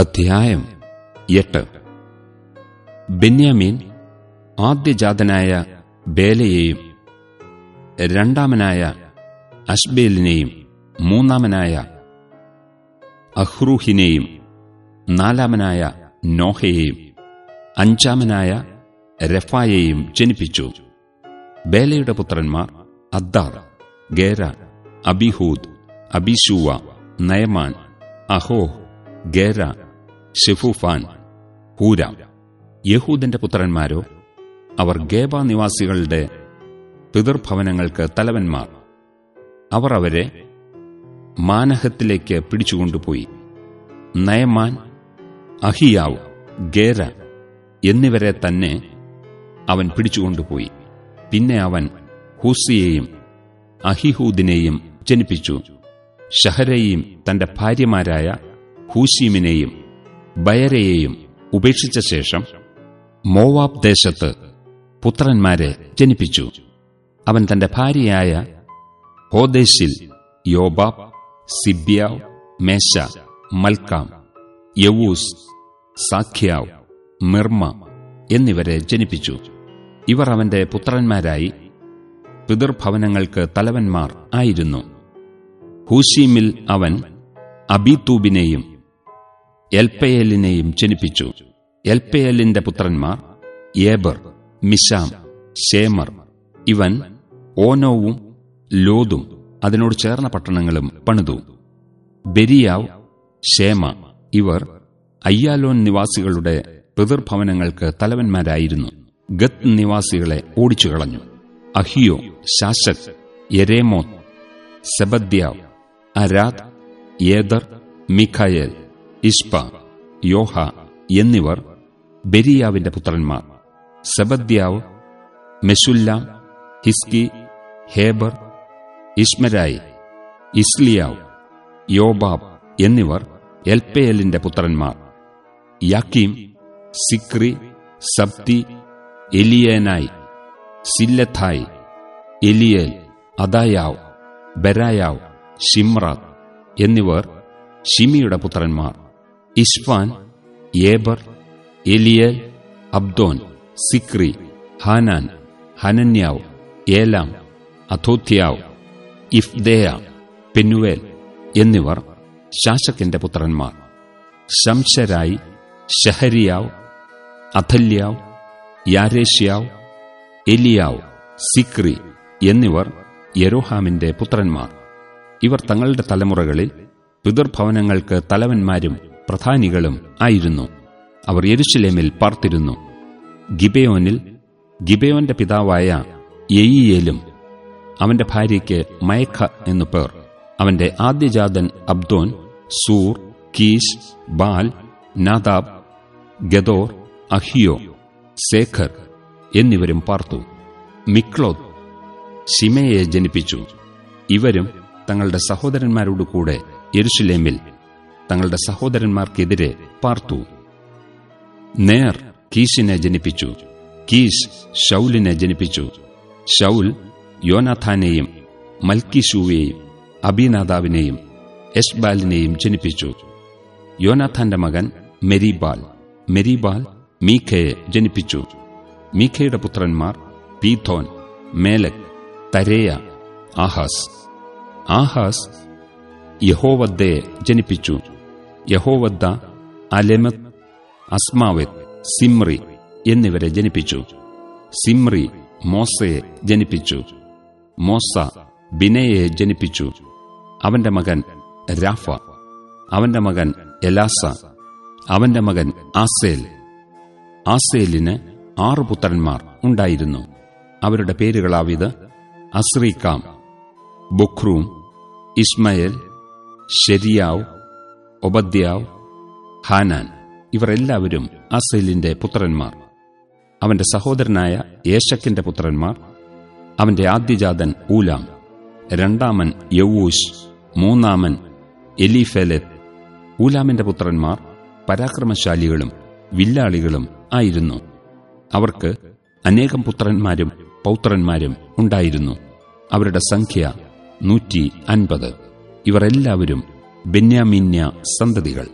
അധ്യായം എട്ട്. ബെന്യാമീൻ ആദ്യജാതനായ ബേലയെയും രണ്ടാമനായ അഷ്ബേലിനെയും മൂന്നാമനായ അഹ്റൂഹിനെയും നാലാമനായ നോഹയെയും അഞ്ചാമനായ രഫായെയും ജനിപ്പിച്ചു. ബേലയുടെ പുത്രന്മാർ അദ്ദാർ ഗേര അബിഹൂദ് അബിശൂവ നയമാൻ അഹോ ഗേര ഷെഫൂഫാൻ ഹൂരാം യഹൂദന്റെ പുത്രന്മാരോ അവർ ഗേബ നിവാസികളുടെ പിതൃഭവനങ്ങൾക്ക് തലവന്മാർ. അവർ അവരെ മാനഹത്തിലേക്ക് പിടിച്ചുകൊണ്ടുപോയി. നയമാൻ അഹിയാവ് ഗേര എന്നിവരെ തന്നെ അവൻ പിടിച്ചുകൊണ്ടുപോയി. പിന്നെ അവൻ ഹൂസിയെയും അഹിഹൂദിനെയും ജനിപ്പിച്ചു. ഷഹരയെയും തന്റെ ഭാര്യമാരായ ഹൂശീമിനെയും ബയരയെയും ഉപേക്ഷിച്ച ശേഷം മോവാബ് ദേശത്ത് പുത്രന്മാരെ ജനിപ്പിച്ചു. അവൻ തന്റെ ഭാര്യയായ ഹോദേശിൽ യോബാബ് സിബ്യാവ് മേശ മൽക്കാം യവൂസ് സാഖ്യാവ് മിർമ എന്നിവരെ ജനിപ്പിച്ചു. ഇവർ അവന്റെ പുത്രന്മാരായി പിതൃഭവനങ്ങൾക്ക് തലവന്മാർ ആയിരുന്നു. ഹൂസീമിൽ അവൻ അബീത്തൂബിനെയും എൽപ്പയലിനെയും ജനിപ്പിച്ചു. എൽപ്പയലിന്റെ പുത്രന്മാർ ഏബർ മിശാം ഷേമർ ഇവൻ ഓനോവും ലോതും അതിനോട് ചേർന്ന പട്ടണങ്ങളും പണിതു. ബെരിയാവ് ഷേമ ഇവർ അയ്യാലോൻ നിവാസികളുടെ പിതൃഭവനങ്ങൾക്ക് തലവന്മാരായിരുന്നു. ഗത്ത് നിവാസികളെ ഓടിച്ചു കളഞ്ഞു അഹിയോ ശാശക് യരേമോത്ത് സെബദ്യാവ് അരാദ് ഏദർ മിഖായേൽ. ഇഷ്പ യോഹ എന്നിവർ ബെരിയാവിന്റെ പുത്രന്മാർ. സെബദ്യാവ് മെഷുല്ലാം ഹിസ്കി ഹേബർ ഇസ്മരായി ഇസ്ലിയാവ് യോബാബ് എന്നിവർ എൽപേലിന്റെ പുത്രന്മാർ. യാക്കീം സിക്രി സബ്തി എലിയേനായി സില്ലഥായ് എലിയേൽ അദായാവ് ബരായാവ് ഷിമ്രാത്ത് എന്നിവർ ഷിമിയുടെ പുത്രന്മാർ. Ishpan Eber Eliel Abdon Zichri Hanan Hananiah Elam അഥോത്യാവ് ഇഫ്ദേയ പെന്നുവേൽ എന്നിവർ ശാശക്കിന്റെ പുത്രന്മാർ. ശംശരായി ഷഹരിയാവ് അഥല്യാവ് യാരേഷ്യാവ് എലിയാവ് സിക്രി എന്നിവർ യരോഹാമിന്റെ പുത്രന്മാർ. ഇവർ തങ്ങളുടെ തലമുറകളിൽ പിതൃഭവനങ്ങൾക്ക് തലവന്മാരും പ്രധാനികളും ആയിരുന്നു. അവർ യെരുഷലേമിൽ പാർത്തിരുന്നു. ഗിബയോനിൽ ഗിബയോന്റെ പിതാവായ എയിയേലും അവന്റെ ഭാര്യയ്ക്ക് മയഖ എന്നു പേർ. അവന്റെ ആദ്യജാതൻ അബ്ദോൻ സൂർ കീഷ് ബാൽ നാദാബ് ഗദോർ അഹിയോ സേഖർ എന്നിവരും പാർത്തു. മിക്ലോത്ത് ഷിമയെ ജനിപ്പിച്ചു. ഇവരും തങ്ങളുടെ സഹോദരന്മാരോട് കൂടെ തങ്ങളുടെ സഹോദരന്മാർക്കെതിരെ പാർത്തു. നേർ കീശിനെ ജനിപ്പിച്ചു. കീശ് ഷൌലിനെ ജനിപ്പിച്ചു. ഷൌൽ യോനാഥാനെയും മൽക്കിഷൂവെയും അബിനാദാവിനെയും എഷ്ബാലിനെയും ജനിപ്പിച്ചു. യോനാഥാന്റെ മകൻ മെരിബാൽ മെരിബാൽ മീഖയെ ജനിപ്പിച്ചു. മീഖയുടെ പുത്രന്മാർ Pithon Melech Tarea Ahaz. Ahaz യഹോവദ്ദയെ ജനിപ്പിച്ചു. യഹോവദ്ദ അലെമത് അസ്മാവെത് സിമ്രി എന്നിവരെ ജനിപ്പിച്ചു. സിമ്രി മോസയെ ജനിപ്പിച്ചു. മോസ ബിനയെ ജനിപ്പിച്ചു. അവന്റെ മകൻ രാഫ അവന്റെ മകൻ എലാസ അവന്റെ മകൻ ആസേൽ. ആസേലിന് ആറു പുത്രന്മാർ ഉണ്ടായിരുന്നു. അവരുടെ പേരുകളാവിത് അസ്രീക്കാം ബുഖ്രൂം ഇസ്മയേൽ ഷെരിയാവ് ഒബദ്യാവ് ഹാനാൻ ഇവർ എല്ലാവരും അസേലിന്റെ പുത്രന്മാർ. അവന്റെ സഹോദരനായ യേശക്കിന്റെ പുത്രന്മാർ. അവന്റെ ആദ്യജാതൻ ഊലാം രണ്ടാമൻ യവൂഷ് മൂന്നാമൻ എലിഫെലത്ത്. ഊലാമിന്റെ പുത്രന്മാർ പരാക്രമശാലികളും വില്ലാളികളും ആയിരുന്നു. അവർക്ക് അനേകം പുത്രന്മാരും പൗത്രന്മാരും ഉണ്ടായിരുന്നു. അവരുടെ സംഖ്യ നൂറ്റി അൻപത്. ഇവർ എല്ലാവരും ബെന്യാമീന്യ സന്തതികൾ.